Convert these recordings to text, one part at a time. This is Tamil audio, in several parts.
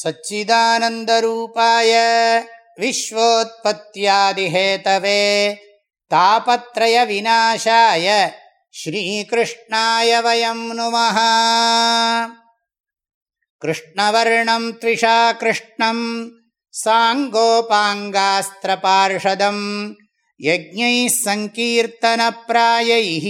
सच्चिदानन्दरूपाय विश्वोत्पत्त्यादिहेतवे तापत्रयविनाशाय श्रीकृष्णाय वयं नुमः कृष्णवर्णं त्विषा कृष्णं साङ्गोपाङ्गास्त्रपार्षदम् यज्ञैः सङ्कीर्तनप्रायैः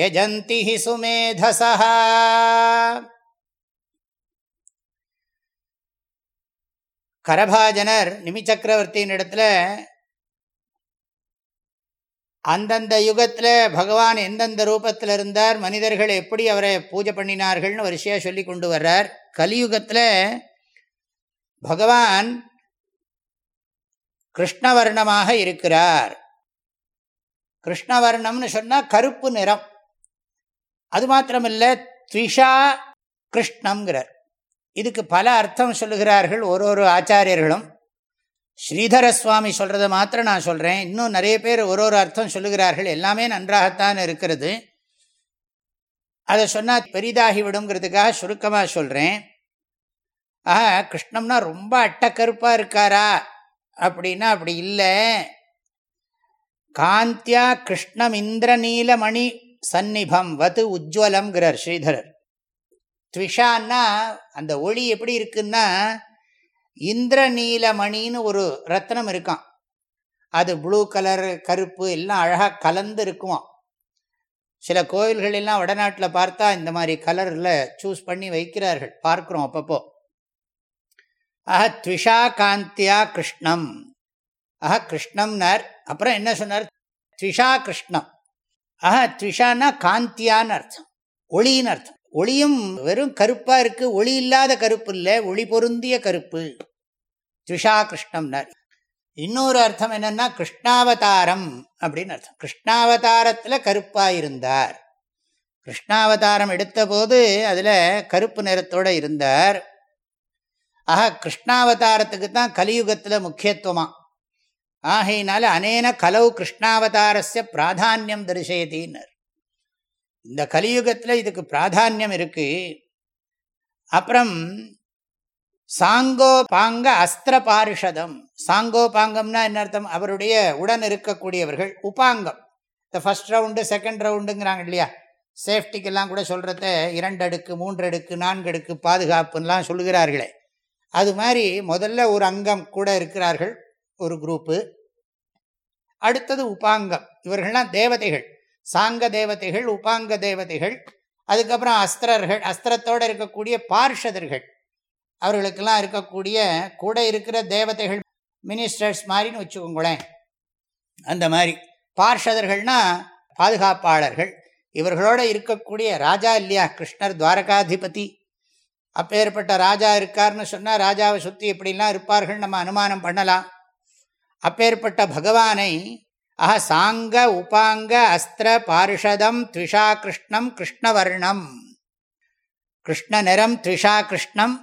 यजन्ति हि सुमेधसः கரபாஜனர் நிமிச்சக்கரவர்த்தியின் இடத்துல அந்தந்த யுகத்தில் பகவான் எந்தெந்த ரூபத்தில் இருந்தார் மனிதர்கள் எப்படி அவரை பூஜை பண்ணினார்கள்னு வரிசையாக சொல்லி கொண்டு வர்றார். கலியுகத்தில் பகவான் கிருஷ்ணவர்ணமாக இருக்கிறார். கிருஷ்ணவர்ணம்னு சொன்னால் கருப்பு நிறம். அது மாத்திரமில்லை த்விஷா கிருஷ்ணங்கிறார் இதுக்கு பல அர்த்தம் சொல்லுகிறார்கள் ஒரு ஒரு ஆச்சாரியர்களும். ஸ்ரீதர சுவாமி சொல்கிறத மாத்திரம் நான் சொல்கிறேன் இன்னும் நிறைய பேர் ஒரு ஒரு அர்த்தம் சொல்லுகிறார்கள். எல்லாமே நன்றாகத்தான் இருக்கிறது. அதை சொன்னால் பெரிதாகி விடுங்கிறதுக்காக சுருக்கமாக சொல்கிறேன் ஆஹா கிருஷ்ணம்னா ரொம்ப அட்டக்கருப்பாக இருக்காரா? அப்படின்னா அப்படி இல்லை. காந்தியா கிருஷ்ணம் இந்திரநீலமணி சந்நிபம் வது உஜ்வலம்ங்கிறார் ஸ்ரீதரர். த்விஷான்னா அந்த ஒளி எப்படி இருக்குன்னா இந்திரநீலமணின்னு ஒரு ரத்னம் இருக்கான் அது ப்ளூ கலர் கருப்பு எல்லாம் அழகாக கலந்து இருக்குமா சில கோயில்கள் எல்லாம் வடநாட்டில் பார்த்தா இந்த மாதிரி கலரில் சூஸ் பண்ணி வைக்கிறார்கள். பார்க்குறோம் அப்பப்போ. ஆஹா த்விஷா காந்தியா கிருஷ்ணம். ஆஹா கிருஷ்ணம்னார். அப்புறம் என்ன சொன்னார்? த்விஷா கிருஷ்ணம். ஆஹா த்விஷான்னா காந்தியான்னு அர்த்தம். ஒளின்னு அர்த்தம். ஒளியும் வெறும் கருப்பாக இருக்குது ஒளி இல்லாத கருப்பு இல்லை ஒளி பொருந்திய கருப்பு. த்விஷா கிருஷ்ணம்னார். இன்னொரு அர்த்தம் என்னென்னா கிருஷ்ணாவதாரம் அப்படின்னு அர்த்தம். கிருஷ்ணாவதாரத்தில் கருப்பாக இருந்தார். கிருஷ்ணாவதாரம் எடுத்தபோது அதில் கருப்பு நிறத்தோடு இருந்தார். ஆக கிருஷ்ணாவதாரத்துக்கு தான் கலியுகத்தில் முக்கியத்துவமாக ஆகையினால அனேன கலவு கிருஷ்ணாவதாரஸ்ய பிராதானியம் தரிசயத்தின்னர் இந்த கலியுகத்தில் இதுக்கு பிராதானியம் இருக்கு. அப்புறம் சாங்கோபாங்க அஸ்திர பாரிஷதம் சாங்கோபாங்கம்னா என்ன அர்த்தம்? அவருடைய உடன் இருக்கக்கூடியவர்கள் உபாங்கம். இந்த ஃபஸ்ட் ரவுண்டு செகண்ட் ரவுண்டுங்கிறாங்க இல்லையா? சேஃப்டிக்கெல்லாம் கூட சொல்கிறத இரண்டு அடுக்கு மூன்று அடுக்கு நான்கு அடுக்கு பாதுகாப்புன்னெலாம் சொல்லுகிறார்களே. அது மாதிரி முதல்ல ஒரு அங்கம் கூட இருக்கிறார்கள் ஒரு குரூப்பு அடுத்தது உபாங்கம். இவர்கள்லாம் தேவதைகள். சாங்க தேவதைகள் உபாங்க தேவதைகள் அதுக்கப்புறம் அஸ்திரர்கள் அஸ்திரத்தோடு இருக்கக்கூடிய பார்ஷதர்கள். அவர்களுக்கெல்லாம் இருக்கக்கூடிய கூட இருக்கிற தேவதைகள் மினிஸ்டர்ஸ் மாதிரின்னு வச்சுக்கோங்களேன். அந்த மாதிரி பார்ஷதர்கள்னா பாதுகாப்பாளர்கள். இவர்களோடு இருக்கக்கூடிய ராஜா இல்லையா? கிருஷ்ணர் துவாரகாதிபதி. அப்பேற்பட்ட ராஜா இருக்கார்னு சொன்னால் ராஜாவை சுற்றி எப்படிலாம் இருப்பார்கள் நம்ம அனுமானம் பண்ணலாம். அப்பேற்பட்ட பகவானை ஆஹ சாங்க உபாங்க அஸ்திர பாரிஷதம் த்விஷா கிருஷ்ணம் கிருஷ்ணவர்ணம். கிருஷ்ண நிறம் த்விஷா கிருஷ்ணம்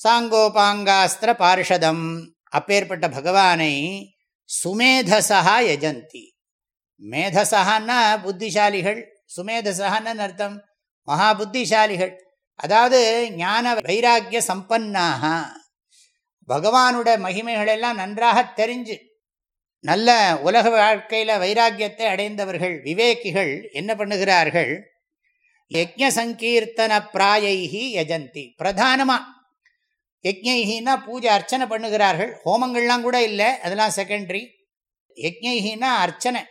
சாங்கோபாங்காஸ்திர பாரிஷதம். அப்பேற்பட்ட பகவானை சுமேதசா யஜந்தி. மேதசகான்னா புத்திசாலிகள் சுமேதசகான்னு அர்த்தம் மகா புத்திசாலிகள் அதாவது ஞான வைராக்கிய சம்பன்னாக பகவானோட மகிமைகளெல்லாம் நன்றாக தெரிஞ்சு நல்ல உலக வாழ்க்கையில் வைராக்கியத்தை அடைந்தவர்கள் விவேக்கிகள் என்ன பண்ணுகிறார்கள்? யஜ்ய சங்கீர்த்தன பிராயைகி யஜந்தி. பிரதானமாக யஜ்யின்னா பூஜை அர்ச்சனை பண்ணுகிறார்கள். ஹோமங்கள்லாம் கூட இல்லை அதெல்லாம் செகண்டரி யஜ்யின்னா அர்ச்சனை.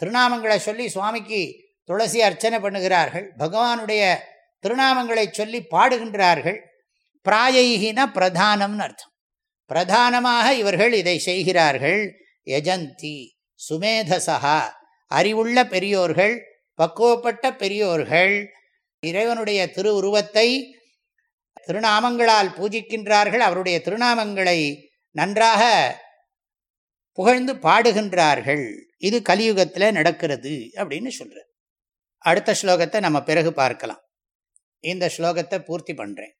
திருநாமங்களை சொல்லி சுவாமிக்கு துளசி அர்ச்சனை பண்ணுகிறார்கள். பகவானுடைய திருநாமங்களை சொல்லி பாடுகின்றார்கள். பிராயைகின பிரதானம்னு அர்த்தம். பிரதானமாக இவர்கள் இதை செய்கிறார்கள். யஜந்தி சுமேதசா அறிவுள்ள பெரியோர்கள் பக்குவப்பட்ட பெரியோர்கள் இறைவனுடைய திரு உருவத்தை திருநாமங்களால் பூஜிக்கின்றார்கள். அவருடைய திருநாமங்களை நன்றாக புகழ்ந்து பாடுகின்றார்கள். இது கலியுகத்தில் நடக்கிறது அப்படின்னு சொல்கிறார் அடுத்த ஸ்லோகத்தை நம்ம பிறகு பார்க்கலாம். இந்த ஸ்லோகத்தை பூர்த்தி பண்ணுறேன்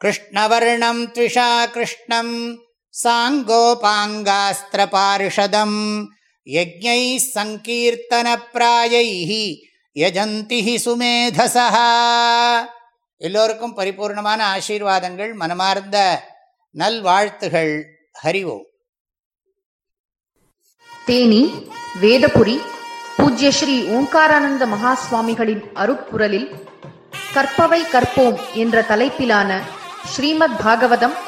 கிருஷ்ணவர்ணம் த்விஷா கிருஷ்ணம் சாங்கோபாங்காஸ்திரபாரிஷதம் யஜ்ஞை சங்கீர்த்தனப்பிராயை யஜந்தி சுமேதசா எல்லோருக்கும் பரிபூர்ணமான ஆசீர்வாதங்கள் மனமார்ந்த நல்வாழ்த்துகள். ஹரிவோம் தேனி வேதபுரி பூஜ்ய ஸ்ரீ ஓங்காரானந்த மகா சுவாமிகளின் கற்பவை கற்போம் என்ற தலைப்பிலான ஸ்ரீமத் பாகவதம்